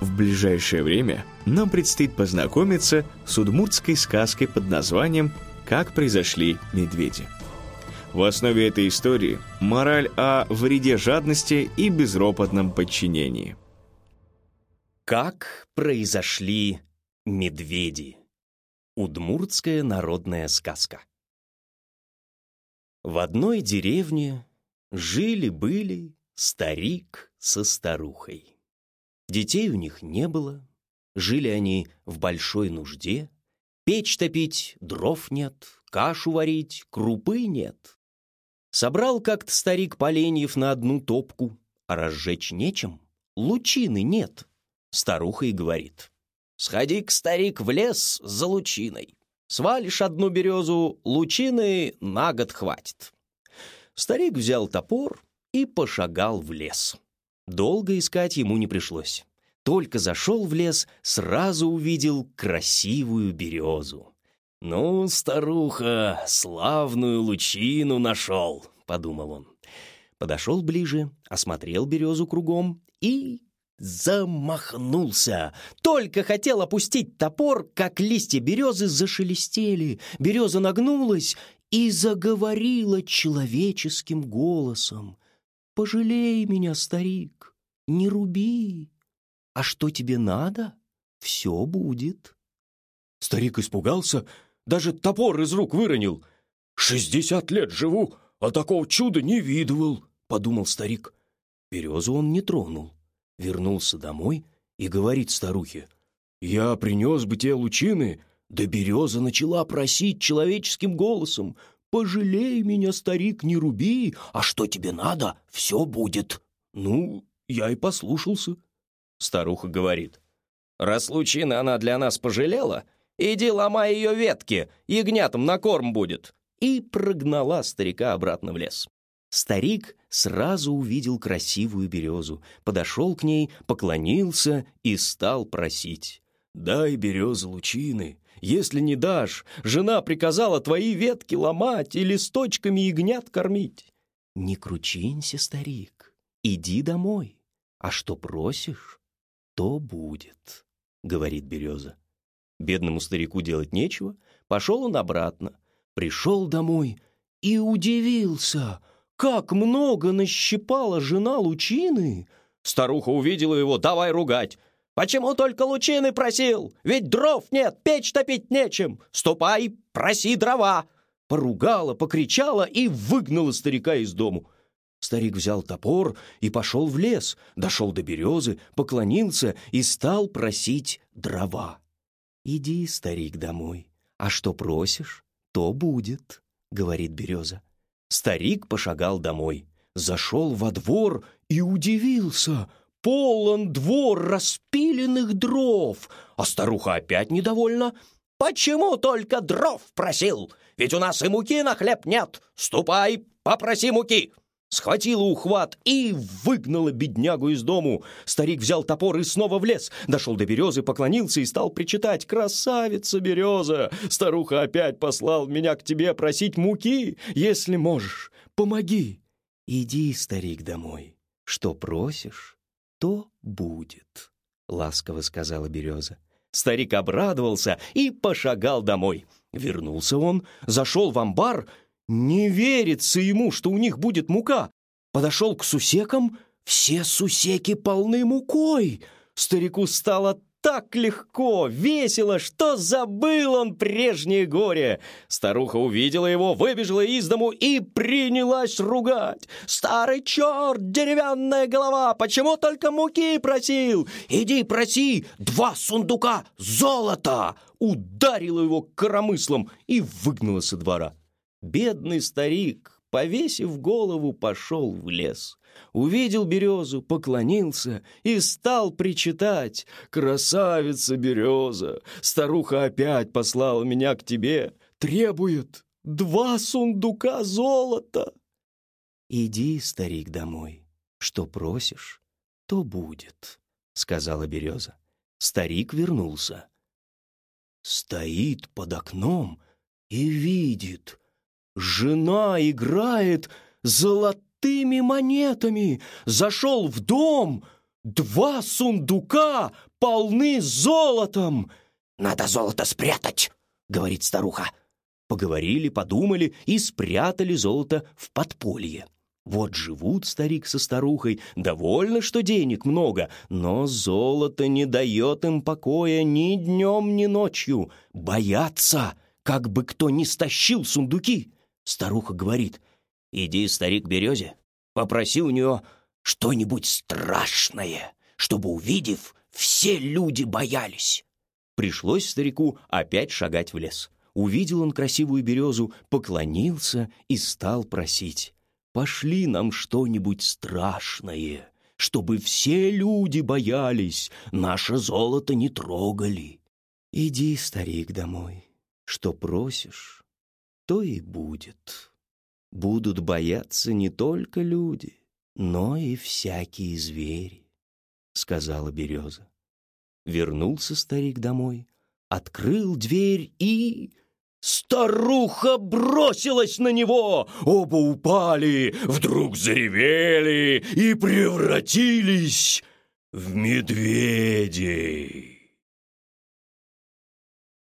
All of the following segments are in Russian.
В ближайшее время нам предстоит познакомиться с удмуртской сказкой под названием «Как произошли медведи». В основе этой истории мораль о вреде жадности и безропотном подчинении. Как произошли медведи? Удмуртская народная сказка. В одной деревне жили-были старик со старухой. Детей у них не было, жили они в большой нужде, печь топить дров нет, кашу варить крупы нет. Собрал как-то старик поленьев на одну топку, а разжечь нечем, лучины нет. Старуха и говорит, сходи-ка, старик, в лес за лучиной. Свалишь одну березу, лучины на год хватит. Старик взял топор и пошагал в лес. Долго искать ему не пришлось. Только зашел в лес, сразу увидел красивую березу. «Ну, старуха, славную лучину нашел», — подумал он. Подошел ближе, осмотрел березу кругом и замахнулся. Только хотел опустить топор, как листья березы зашелестели. Береза нагнулась и заговорила человеческим голосом. «Пожалей меня, старик, не руби, а что тебе надо, все будет». Старик испугался, даже топор из рук выронил. «Шестьдесят лет живу, а такого чуда не видывал», — подумал старик. Березу он не тронул. Вернулся домой и говорит старухе. «Я принес бы те лучины, да береза начала просить человеческим голосом. «Пожалей меня, старик, не руби, а что тебе надо, все будет». Ну, я и послушался. Старуха говорит. «Раз лучина она для нас пожалела, иди ломай ее ветки, ягнятам на корм будет». И прогнала старика обратно в лес. Старик сразу увидел красивую березу, подошел к ней, поклонился и стал просить. «Дай береза лучины, если не дашь, жена приказала твои ветки ломать и листочками ягнят кормить. Не кручинься, старик, иди домой. А что просишь, то будет, говорит береза. Бедному старику делать нечего, пошел он обратно. Пришел домой и удивился, как много нащипала жена лучины. Старуха увидела его, давай ругать. Почему только лучины просил? Ведь дров нет, печь топить нечем. Ступай, проси дрова!» Поругала, покричала и выгнала старика из дому. Старик взял топор и пошел в лес, дошел до березы, поклонился и стал просить дрова. «Иди, старик, домой, а что просишь, то будет», — говорит береза. Старик пошагал домой, зашел во двор и удивился — полон двор распиленных дров. А старуха опять недовольна. «Почему только дров просил? Ведь у нас и муки на хлеб нет. Ступай, попроси муки!» Схватила ухват и выгнала беднягу из дому. Старик взял топор и снова в лес. Дошел до березы, поклонился и стал причитать. «Красавица береза! Старуха опять послал меня к тебе просить муки. Если можешь, помоги!» «Иди, старик, домой. Что просишь, то будет», — ласково сказала береза. Старик обрадовался и пошагал домой. Вернулся он, зашел в амбар. Не верится ему, что у них будет мука. Подошел к сусекам, все сусеки полны мукой. Старику стало так легко, весело, что забыл он прежнее горе. Старуха увидела его, выбежала из дому и принялась ругать. «Старый черт, деревянная голова, почему только муки просил? Иди проси два сундука золота!» Ударила его коромыслом и выгнала со двора. Бедный старик, повесив голову, пошел в лес увидел березу, поклонился и стал причитать. «Красавица береза! Старуха опять послала меня к тебе, требует два сундука золота!» «Иди, старик, домой. Что просишь, то будет», — сказала береза. Старик вернулся. Стоит под окном и видит. Жена играет золотым золотыми монетами, зашел в дом, два сундука полны золотом. «Надо золото спрятать», — говорит старуха. Поговорили, подумали и спрятали золото в подполье. Вот живут старик со старухой, довольно, что денег много, но золото не дает им покоя ни днем, ни ночью. Боятся, как бы кто ни стащил сундуки. Старуха говорит, Иди, старик Березе, попроси у нее что-нибудь страшное, чтобы, увидев, все люди боялись. Пришлось старику опять шагать в лес. Увидел он красивую березу, поклонился и стал просить. «Пошли нам что-нибудь страшное, чтобы все люди боялись, наше золото не трогали». «Иди, старик, домой, что просишь, то и будет» будут бояться не только люди, но и всякие звери, — сказала береза. Вернулся старик домой, открыл дверь и... Старуха бросилась на него! Оба упали, вдруг заревели и превратились в медведей.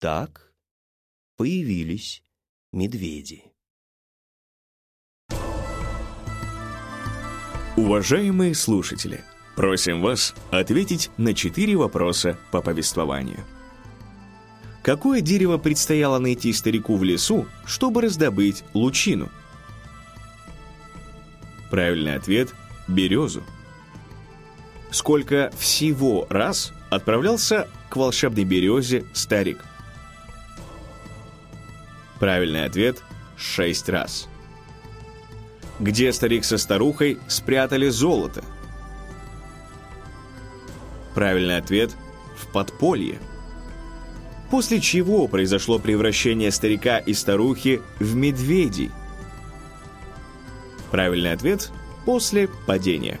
Так появились медведи. Уважаемые слушатели, просим вас ответить на четыре вопроса по повествованию. Какое дерево предстояло найти старику в лесу, чтобы раздобыть лучину? Правильный ответ – березу. Сколько всего раз отправлялся к волшебной березе старик? Правильный ответ – шесть раз где старик со старухой спрятали золото? Правильный ответ – в подполье. После чего произошло превращение старика и старухи в медведей? Правильный ответ – после падения.